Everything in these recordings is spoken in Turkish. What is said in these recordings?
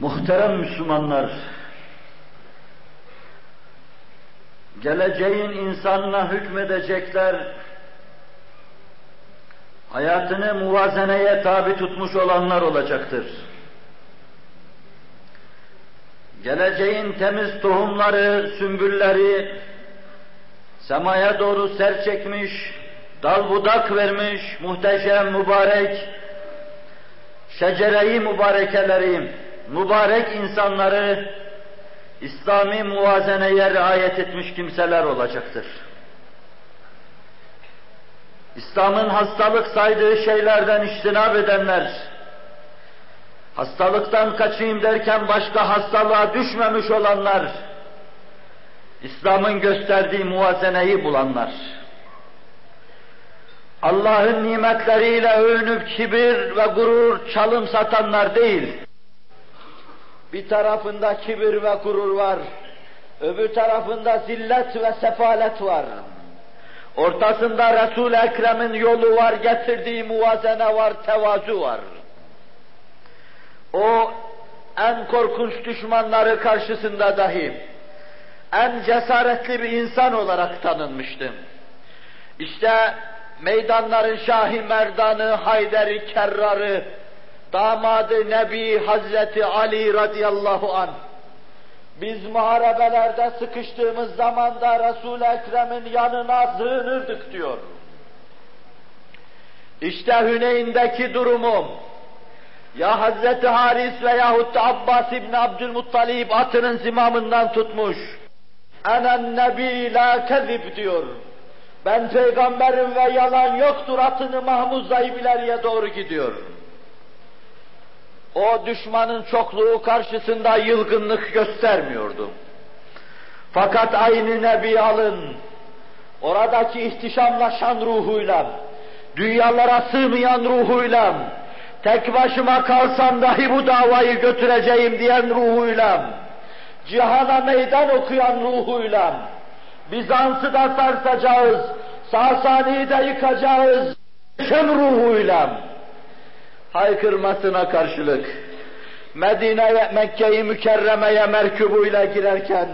Muhterem Müslümanlar, geleceğin insanına hükmedecekler, hayatını muvazeneye tabi tutmuş olanlar olacaktır. Geleceğin temiz tohumları, sümbülleri, semaya doğru ser çekmiş, dal budak vermiş, muhteşem, mübarek, şecere-i mübarekeleri, mübarek insanları İslami muvazeneye riayet etmiş kimseler olacaktır. İslam'ın hastalık saydığı şeylerden iştinab edenler, hastalıktan kaçayım derken başka hastalığa düşmemiş olanlar, İslam'ın gösterdiği muvazeneyi bulanlar, Allah'ın nimetleriyle övünüp kibir ve gurur çalım satanlar değil, bir tarafında kibir ve gurur var, öbür tarafında zillet ve sefalet var. Ortasında Resul-i Ekrem'in yolu var, getirdiği muvazene var, tevazu var. O en korkunç düşmanları karşısında dahi en cesaretli bir insan olarak tanınmıştı. İşte meydanların Şahi Merdan'ı, Hayder-i Kerrar'ı, damadı Nebi Hazreti Ali radıyallahu an. Biz muharebelerde sıkıştığımız zaman da Resul-i Ekrem'in yanına sığınırdık diyor. İşte Hüneyn'deki durumum. Ya Hazreti Haris veyahut da Abbas İbni Abdülmuttalib atının zimamından tutmuş. Enen nebi la kezib diyor. Ben peygamberim ve yalan yoktur atını mahmuzlayıp ileriye doğru gidiyor. O düşmanın çokluğu karşısında yılgınlık göstermiyordu. Fakat aynı Nebi alın, oradaki ihtişamlaşan ruhuyla, dünyalara sığmayan ruhuyla, tek başıma kalsam dahi bu davayı götüreceğim diyen ruhuyla, cihana meydan okuyan ruhuyla, Bizans'ı da sarsacağız, Sasani'yi de yıkacağız, şem ruhuyla, haykırmasına karşılık Medine'ye, Mekke'yi mükerremeye merkubuyla girerken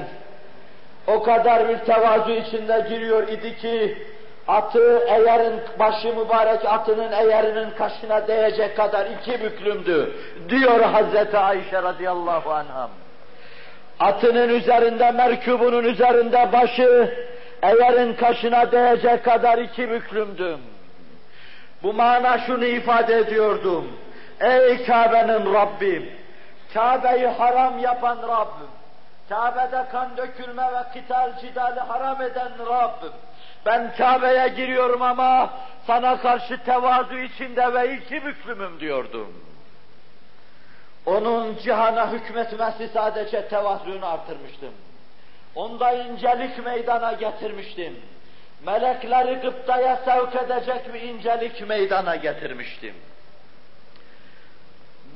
o kadar bir tevazu içinde giriyor idi ki atı eğerin başı mübarek atının eğerinin kaşına değecek kadar iki büklümdü diyor Hazreti Ayşe radıyallahu anh'a. Atının üzerinde, merkubunun üzerinde başı eğerin kaşına değecek kadar iki büklümdüm. Bu mana şunu ifade ediyordum. Ey Kabe'nin Rabbim, Kabe'yi haram yapan Rabbim, Kabe'de kan dökülme ve kital cidali haram eden Rabbim, ben Kabe'ye giriyorum ama sana karşı tevazu içinde ve iki büklümüm diyordum. Onun cihana hükmetmesi sadece tevazuunu artırmıştım. Onda incelik meydana getirmiştim melekleri gıptaya sevk edecek bir incelik meydana getirmiştim.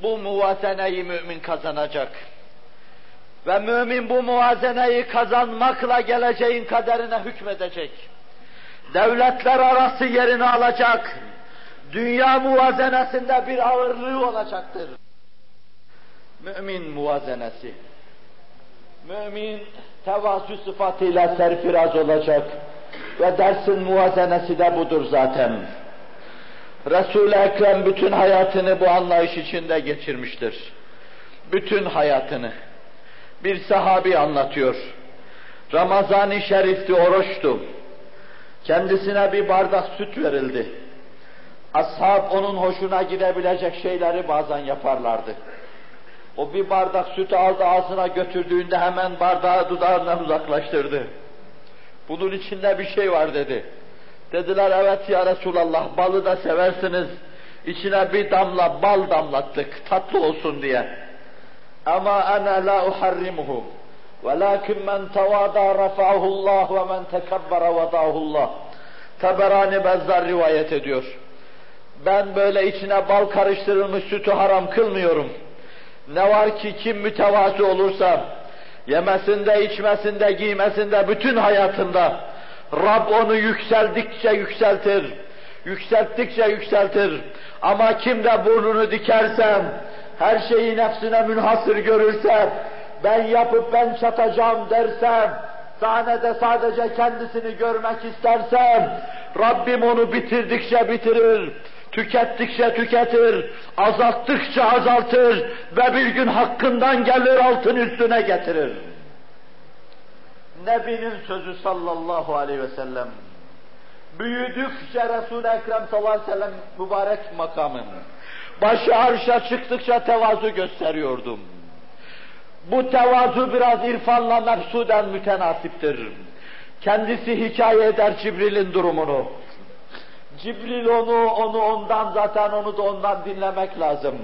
Bu muvazeneyi mümin kazanacak. Ve mümin bu muvazeneyi kazanmakla geleceğin kaderine hükmedecek. Devletler arası yerini alacak. Dünya muvazenesinde bir ağırlığı olacaktır. Mümin muvazenesi. Mümin tevazu sıfatıyla serfiraz olacak ve dersin muvazenesi de budur zaten. Resul-i Ekrem bütün hayatını bu anlayış içinde geçirmiştir. Bütün hayatını. Bir sahabi anlatıyor. Ramazan-ı Şerif'ti, oruçtu. Kendisine bir bardak süt verildi. Ashab onun hoşuna gidebilecek şeyleri bazen yaparlardı. O bir bardak sütü aldı ağzına götürdüğünde hemen bardağı dudağından uzaklaştırdı. Bunun içinde bir şey var dedi. Dediler evet ya Resulallah balı da seversiniz. İçine bir damla bal damlattık tatlı olsun diye. Ama ana la uharrimuhu. Velakin men tevada rafa'ahu Allah ve men tekebbera vada'ahu Allah. Taberani Bezzar rivayet ediyor. Ben böyle içine bal karıştırılmış sütü haram kılmıyorum. Ne var ki kim mütevazı olursa, yemesinde, içmesinde, giymesinde, bütün hayatında Rab onu yükseldikçe yükseltir. Yükselttikçe yükseltir. Ama kim de burnunu dikerse, her şeyi nefsine münhasır görürse, ben yapıp ben çatacağım dersem, sahnede sadece kendisini görmek istersem, Rabbim onu bitirdikçe bitirir, tükettikçe tüketir, azalttıkça azaltır ve bir gün hakkından gelir altın üstüne getirir. Nebinin sözü sallallahu aleyhi ve sellem. Büyüdükçe Resul-i Ekrem sallallahu aleyhi ve sellem mübarek makamın. Başı arşa çıktıkça tevazu gösteriyordum. Bu tevazu biraz irfanla mefsuden mütenasiptir. Kendisi hikaye eder Cibril'in durumunu. Cibril onu, onu ondan zaten onu da ondan dinlemek lazım.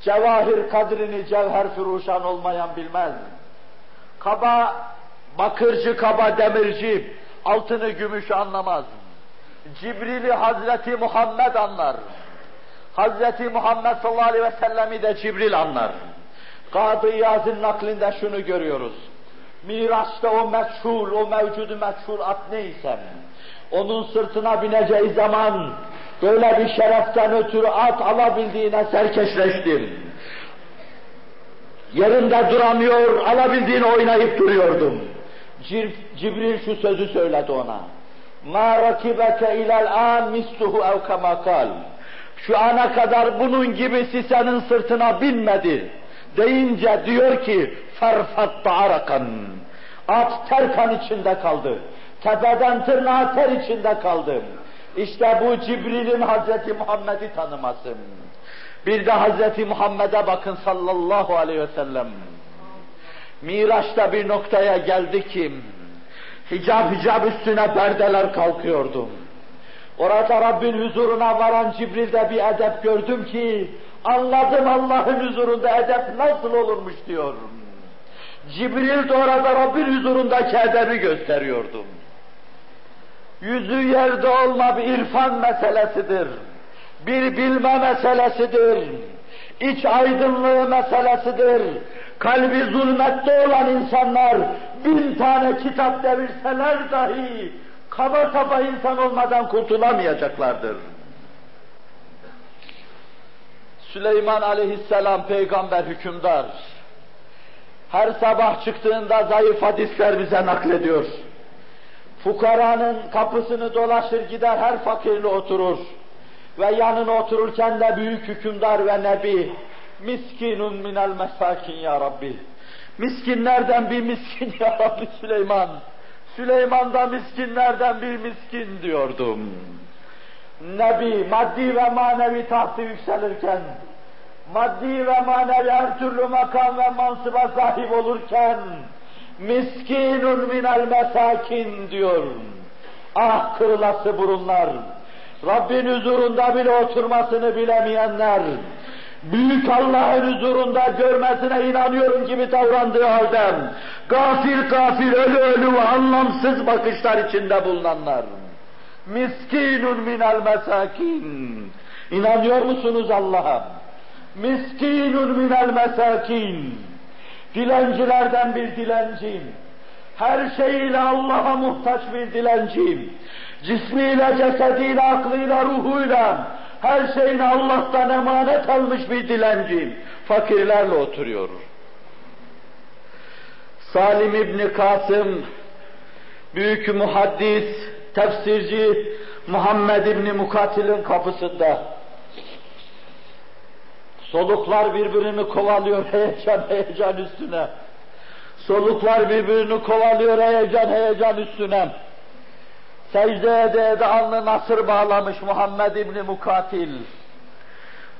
Cevahir kadrini cevher furuşan olmayan bilmez. Kaba, bakırcı kaba demirci, altını gümüşü anlamaz. Cibril'i Hazreti Muhammed anlar. Hazreti Muhammed sallallahu aleyhi ve sellemi de Cibril anlar. Kadı Yaz'ın naklinde şunu görüyoruz. Miraç'ta o meçhul, o mevcudu meçhul at neyse, onun sırtına bineceği zaman böyle bir şereften ötürü at alabildiğine serkeşleştim. Yerinde duramıyor, alabildiğini oynayıp duruyordum. Cibril şu sözü söyledi ona. مَا رَكِبَكَ اِلَى الْآنْ مِسْلُهُ اَوْ كَمَا قَالْ Şu ana kadar bunun gibisi senin sırtına binmedi. Deyince diyor ki فَرْفَتْ arakan. At ter kan içinde kaldı. Tepeden tırnağa ter içinde kaldım. İşte bu Cibril'in Hazreti Muhammed'i tanıması. Bir de Hazreti Muhammed'e bakın sallallahu aleyhi ve sellem. Miraç'ta bir noktaya geldi ki, hicab hicab üstüne perdeler kalkıyordu. Orada Rabbin huzuruna varan Cibril'de bir edep gördüm ki, anladım Allah'ın huzurunda edep nasıl olurmuş diyorum. Cibril de orada Rabbin huzurundaki edebi gösteriyordu. Yüzü yerde olma bir irfan meselesidir. Bir bilme meselesidir. İç aydınlığı meselesidir. Kalbi zulmette olan insanlar bin tane kitap devirseler dahi kaba kaba insan olmadan kurtulamayacaklardır. Süleyman aleyhisselam peygamber hükümdar. Her sabah çıktığında zayıf hadisler bize naklediyor. Fukaranın kapısını dolaşır gider her fakirle oturur. Ve yanına otururken de büyük hükümdar ve nebi miskinun minel mesakin ya Rabbi. Miskinlerden bir miskin ya Rabbi Süleyman. Süleyman da miskinlerden bir miskin diyordum. Nebi maddi ve manevi tahtı yükselirken, maddi ve manevi her türlü makam ve mansıba sahip olurken, miskinun minel mesakin diyor. Ah kırılası burunlar, Rabbin huzurunda bile oturmasını bilemeyenler, büyük Allah'ın huzurunda görmesine inanıyorum gibi davrandığı halde, gafil gafil ölü ölü ve anlamsız bakışlar içinde bulunanlar. Miskinun minel mesakin. İnanıyor musunuz Allah'a? Miskinun minel mesakin. Dilencilerden bir dilenciyim. Her şeyiyle Allah'a muhtaç bir dilenciyim. Cismiyle, cesediyle, aklıyla, ruhuyla, her şeyini Allah'tan emanet almış bir dilenciyim. Fakirlerle oturuyor. Salim İbni Kasım, büyük muhaddis, tefsirci Muhammed İbni Mukatil'in kapısında. Soluklar birbirini kovalıyor heyecan heyecan üstüne. Soluklar birbirini kovalıyor heyecan heyecan üstüne. Secde ede ede alnı nasır bağlamış Muhammed İbni Mukatil.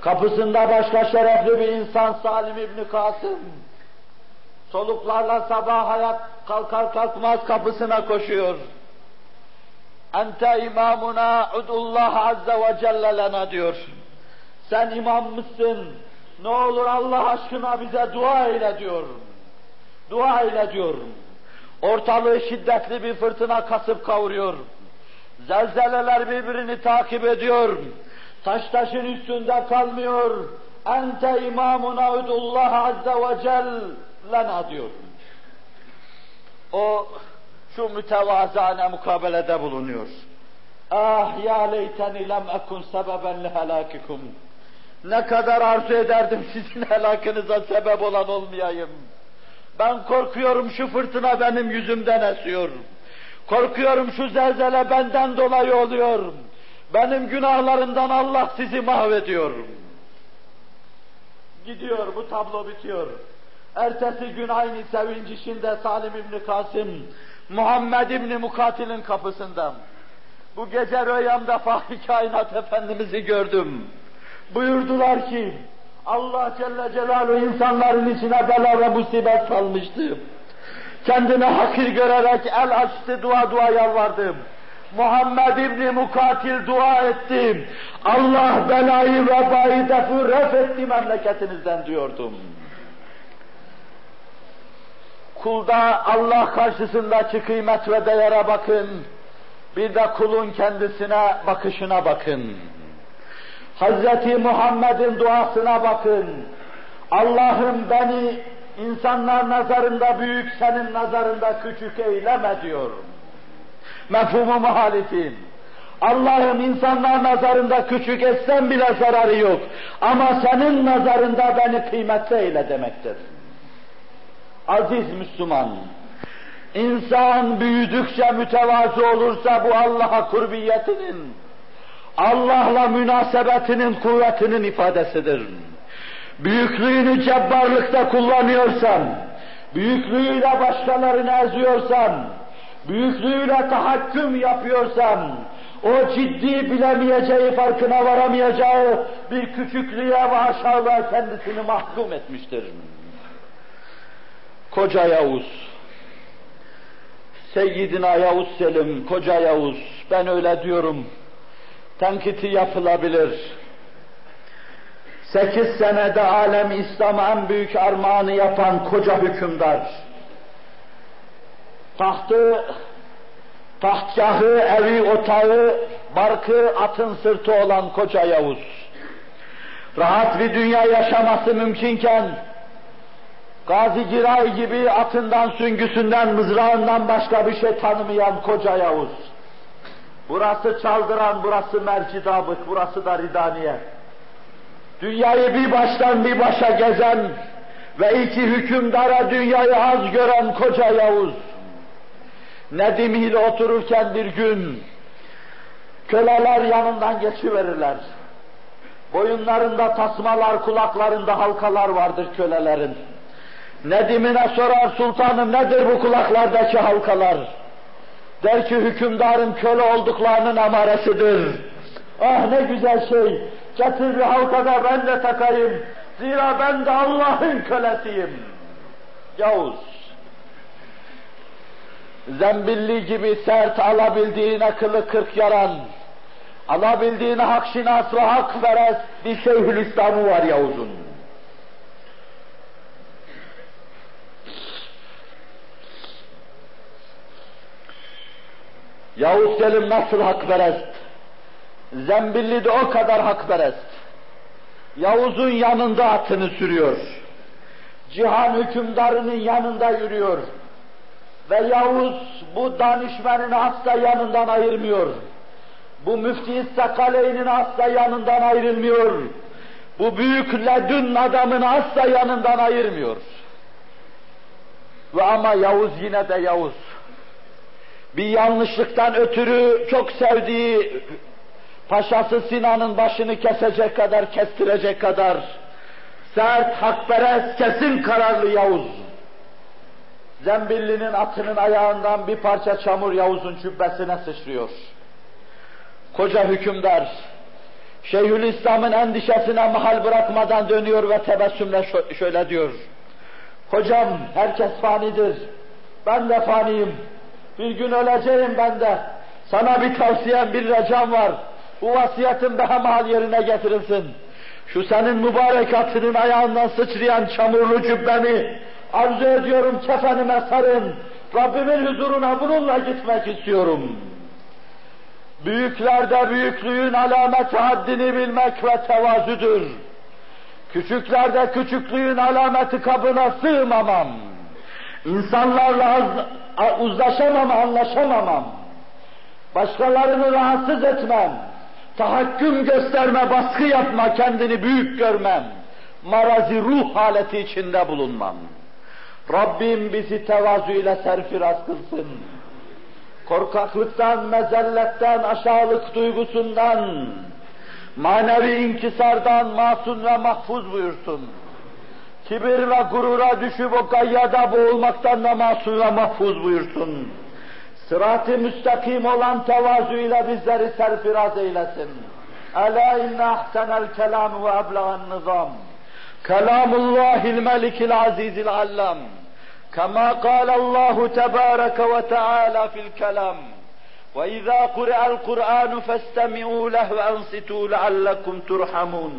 Kapısında başka şerefli bir insan Salim İbni Kasım. Soluklarla sabah hayat kalkar kalkmaz kapısına koşuyor. Ente imamuna udullah azze ve celle lena diyor. Sen imam mısın? Ne olur Allah aşkına bize dua eyle diyor. Dua eyle diyor. Ortalığı şiddetli bir fırtına kasıp kavuruyor. Zelzeleler birbirini takip ediyor. Taş taşın üstünde kalmıyor. Ente imamuna udullah azze ve cellena diyor. O şu mütevazane mukabelede bulunuyor. Ah ya leyteni lem ekun sebeben lehelakikum. Ne kadar arzu ederdim sizin helakınıza sebep olan olmayayım. Ben korkuyorum şu fırtına benim yüzümden esiyor. Korkuyorum şu zelzele benden dolayı oluyor. Benim günahlarımdan Allah sizi mahvediyor. Gidiyor bu tablo bitiyor. Ertesi gün aynı sevinç içinde Salim İbni Kasım, Muhammed İbni Mukatil'in kapısında. Bu gece rüyamda Fahri Kainat Efendimiz'i gördüm. Buyurdular ki, Allah Celle Celaluhu insanların içine bela ve musibet salmıştı. Kendine hakir görerek el açtı, dua dua yalvardım. Muhammed İbni Mukatil dua etti. Allah belayı vebayı defu ref etti memleketinizden diyordum. Kulda Allah karşısındaki kıymet ve değere bakın. Bir de kulun kendisine bakışına bakın. Hazreti Muhammed'in duasına bakın. Allah'ım beni insanlar nazarında büyük, senin nazarında küçük eyleme diyor. Mefhumu muhalifim. Allah'ım insanlar nazarında küçük etsem bile zararı yok. Ama senin nazarında beni kıymetli eyle demektir. Aziz Müslüman, insan büyüdükçe mütevazı olursa bu Allah'a kurbiyetinin, Allah'la münasebetinin kuvvetinin ifadesidir. Büyüklüğünü cebbarlıkta kullanıyorsan, büyüklüğüyle başkalarını eziyorsan, büyüklüğüyle tahakküm yapıyorsan, o ciddi bilemeyeceği, farkına varamayacağı bir küçüklüğe ve aşağılığa kendisini mahkum etmiştir. Koca Yavuz, Seyyidina Yavuz Selim, Koca Yavuz, ben öyle diyorum, tenkiti yapılabilir. Sekiz senede alem İslam'a en büyük armağanı yapan koca hükümdar, tahtı, tahtgahı, evi, otağı, barkı, atın sırtı olan koca Yavuz, rahat bir dünya yaşaması mümkünken, Gazi Giray gibi atından, süngüsünden, mızrağından başka bir şey tanımayan koca Yavuz, burası Çaldıran, burası Mercidabık, burası da Ridaniye, dünyayı bir baştan bir başa gezen ve iki hükümdara dünyayı az gören koca Yavuz, Nedim ile otururken bir gün köleler yanından geçiverirler. Boyunlarında tasmalar, kulaklarında halkalar vardır kölelerin. Nedim'ine sorar sultanım nedir bu kulaklardaki halkalar? Der ki hükümdarın köle olduklarının amaresidir. Ah ne güzel şey. Getir bir halkada ben de takayım. Zira ben de Allah'ın kölesiyim. Yavuz. Zembilli gibi sert alabildiğine kılı kırk yaran, alabildiğine hak şinas ve hak perest bir şeyhülislamı var Yavuz'un. Yavuz Selim nasıl hakperest? Zembilli de o kadar hakperest. Yavuz'un yanında atını sürüyor. Cihan hükümdarının yanında yürüyor. Ve Yavuz bu danışmanını asla yanından ayırmıyor. Bu müfti Sakaley'nin asla yanından ayrılmıyor. Bu büyük ledün adamını asla yanından ayırmıyor. Ve ama Yavuz yine de Yavuz. Bir yanlışlıktan ötürü çok sevdiği paşası Sinan'ın başını kesecek kadar, kestirecek kadar sert, hakperest, kesin kararlı Yavuz. Zembillinin atının ayağından bir parça çamur Yavuz'un cübbesine sıçrıyor. Koca hükümdar, Şeyhülislam'ın endişesine mahal bırakmadan dönüyor ve tebessümle şöyle diyor. Hocam herkes fanidir, ben de faniyim, bir gün öleceğim ben de. Sana bir tavsiyem, bir recam var. Bu vasiyetin behemahal yerine getirilsin. Şu senin mübarek atının ayağından sıçrayan çamurlu cübbemi arzu ediyorum kefenime sarın. Rabbimin huzuruna bununla gitmek istiyorum. Büyüklerde büyüklüğün alameti haddini bilmek ve tevazüdür. Küçüklerde küçüklüğün alameti kabına sığmamam. İnsanlarla uzlaşamam, anlaşamamam. Başkalarını rahatsız etmem. tahakküm gösterme, baskı yapma, kendini büyük görmem, marazi ruh haleti içinde bulunmam. Rabbim bizi tevazu ile serfiraz kılsın. Korkaklıktan, mezelletten, aşağılık duygusundan, manevi inkisardan masum ve mahfuz buyursun Kibir ve gurura düşüp o gayyada boğulmaktan da masum ve mahfuz buyursun. Sırat-ı müstakim olan tevazuyla bizleri serfiraz eylesin. Ela inne ahsenel kelam ve eblagan nizam. Kelamullahil melikil azizil allam. كما قال الله تبارك وتعالى في الكلام وإذا قرأ القرآن فاستمعوا له وأنصتوا لعلكم ترحمون